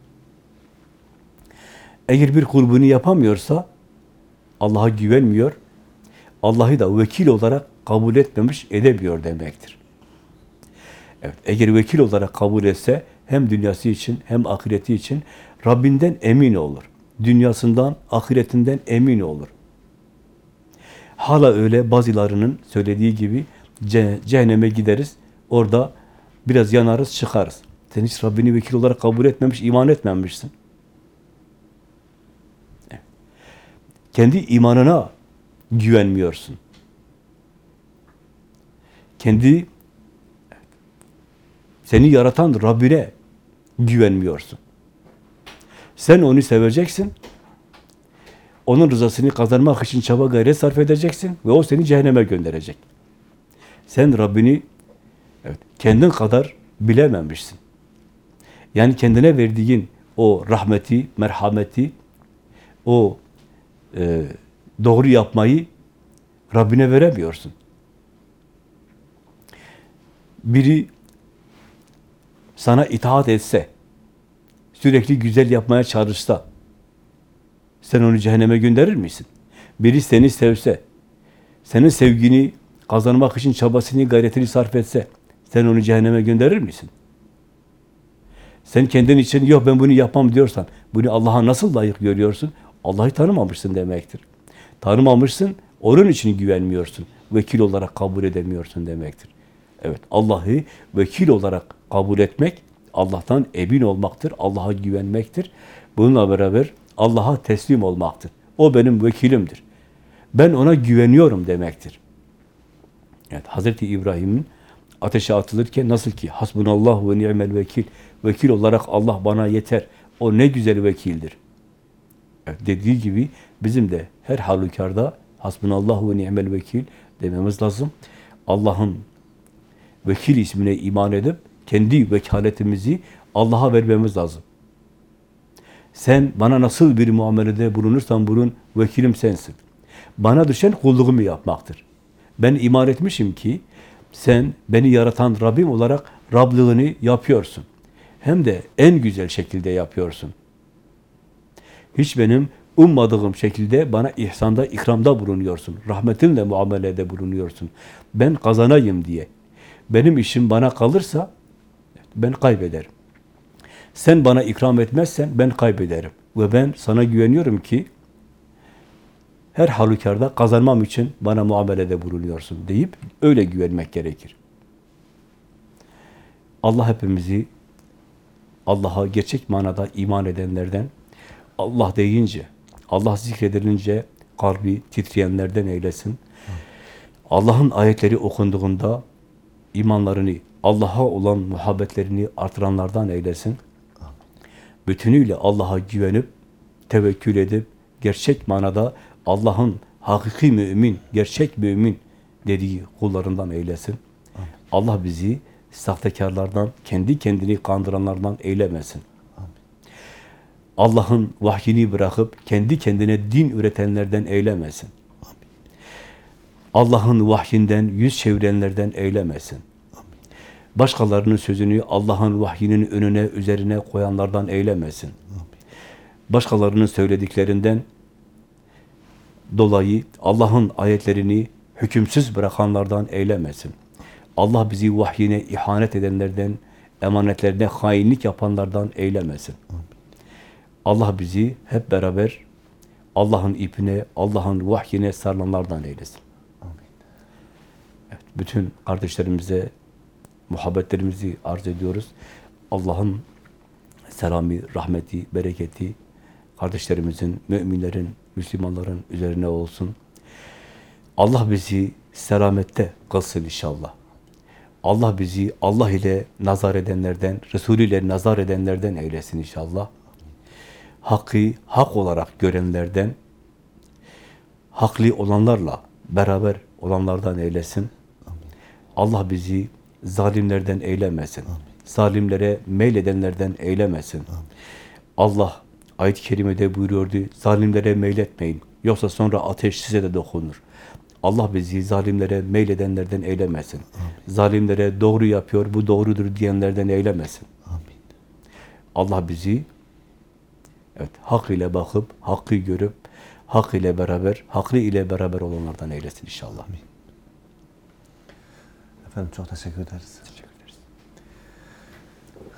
Speaker 2: Eğer bir kul bunu yapamıyorsa, Allah'a güvenmiyor, Allah'ı da vekil olarak kabul etmemiş, edemiyor demektir. Evet, eğer vekil olarak kabul etse, hem dünyası için hem ahireti için Rabbinden emin olur. Dünyasından, ahiretinden emin olur. Hala öyle bazılarının söylediği gibi ce- cehenneme gideriz, orada biraz yanarız, çıkarız. Sen hiç Rabbini vekil olarak kabul etmemiş, iman etmemişsin. Kendi imanına güvenmiyorsun. Kendi seni yaratan Rabbine güvenmiyorsun. Sen onu seveceksin. Onun rızasını kazanmak için çaba gayret sarf edeceksin ve o seni cehenneme gönderecek. Sen Rabbini evet, kendin kadar bilememişsin. Yani kendine verdiğin o rahmeti, merhameti, o e, doğru yapmayı Rabbine veremiyorsun. Biri sana itaat etse, sürekli güzel yapmaya çalışsa, sen onu cehenneme gönderir misin? Biri seni sevse, senin sevgini kazanmak için çabasını, gayretini sarf etse, sen onu cehenneme gönderir misin? Sen kendin için yok ben bunu yapmam diyorsan, bunu Allah'a nasıl layık görüyorsun? Allah'ı tanımamışsın demektir. Tanımamışsın, onun için güvenmiyorsun. Vekil olarak kabul edemiyorsun demektir. Evet, Allah'ı vekil olarak kabul etmek, Allah'tan emin olmaktır, Allah'a güvenmektir. Bununla beraber Allah'a teslim olmaktır. O benim vekilimdir. Ben ona güveniyorum demektir. Evet, Hazreti İbrahim'in ateşe atılırken nasıl ki hasbunallah ve ni'mel vekil, vekil olarak Allah bana yeter. O ne güzel vekildir. Dediği gibi bizim de her halükarda hasbunallah ve ni'mel vekil dememiz lazım. Allah'ın vekil ismine iman edip kendi vekaletimizi Allah'a vermemiz lazım. Sen bana nasıl bir muamelede bulunursan bulun, vekilim sensin. Bana düşen kulluğumu yapmaktır. Ben iman etmişim ki sen beni yaratan Rabbim olarak Rablığını yapıyorsun. Hem de en güzel şekilde yapıyorsun. Hiç benim ummadığım şekilde bana ihsanda, ikramda bulunuyorsun. Rahmetinle muamelede bulunuyorsun. Ben kazanayım diye. benim işim bana kalırsa ben kaybederim. Sen bana ikram etmezsen ben kaybederim. Ve ben sana güveniyorum ki her halükarda kazanmam için bana muamelede bulunuyorsun deyip öyle güvenmek gerekir. Allah hepimizi Allah'a gerçek manada iman edenlerden, Allah deyince, Allah zikredilince kalbi titreyenlerden eylesin. Allah'ın ayetleri okunduğunda imanlarını, Allah'a olan muhabbetlerini artıranlardan eylesin. Bütünüyle Allah'a güvenip, tevekkül edip, gerçek manada Allah'ın hakiki mümin, gerçek mümin dediği kullarından eylesin. Allah bizi sahtekarlardan, kendi kendini kandıranlardan eylemesin. Allah'ın vahyini bırakıp kendi kendine din üretenlerden eylemesin. Allah'ın vahyinden yüz çevirenlerden eylemesin. Başkalarının sözünü Allah'ın vahyinin önüne, üzerine koyanlardan eylemesin. Başkalarının söylediklerinden dolayı Allah'ın ayetlerini hükümsüz bırakanlardan eylemesin. Allah bizi vahyine ihanet edenlerden, emanetlerine hainlik yapanlardan eylemesin. Allah bizi hep beraber Allah'ın ipine, Allah'ın vahyine sarılanlardan eylesin. Evet, bütün kardeşlerimize muhabbetlerimizi arz ediyoruz. Allah'ın selamı, rahmeti, bereketi kardeşlerimizin, müminlerin, Müslümanların üzerine olsun. Allah bizi selamette kılsın inşallah. Allah bizi Allah ile nazar edenlerden, Resulü ile nazar edenlerden eylesin inşallah. Hakkı hak olarak görenlerden, haklı olanlarla beraber olanlardan eylesin. Allah bizi zalimlerden eylemesin. Zalimlere meyledenlerden eylemesin. Allah ayet-i kerimede buyuruyordu, zalimlere meyletmeyin. Yoksa sonra ateş size de dokunur. Allah bizi zalimlere meyledenlerden eylemesin. Zalimlere doğru yapıyor, bu doğrudur diyenlerden eylemesin. Allah bizi evet hak ile bakıp, hakkı görüp, hak ile beraber, haklı ile beraber olanlardan eylesin inşallah.
Speaker 1: Efendim çok teşekkür ederiz.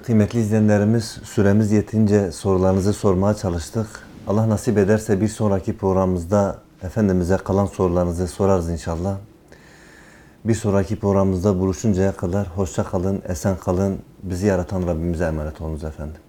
Speaker 1: Kıymetli izleyenlerimiz süremiz yetince sorularınızı sormaya çalıştık. Allah nasip ederse bir sonraki programımızda Efendimiz'e kalan sorularınızı sorarız inşallah. Bir sonraki programımızda buluşuncaya kadar hoşça kalın, esen kalın. Bizi yaratan Rabbimize emanet olunuz efendim.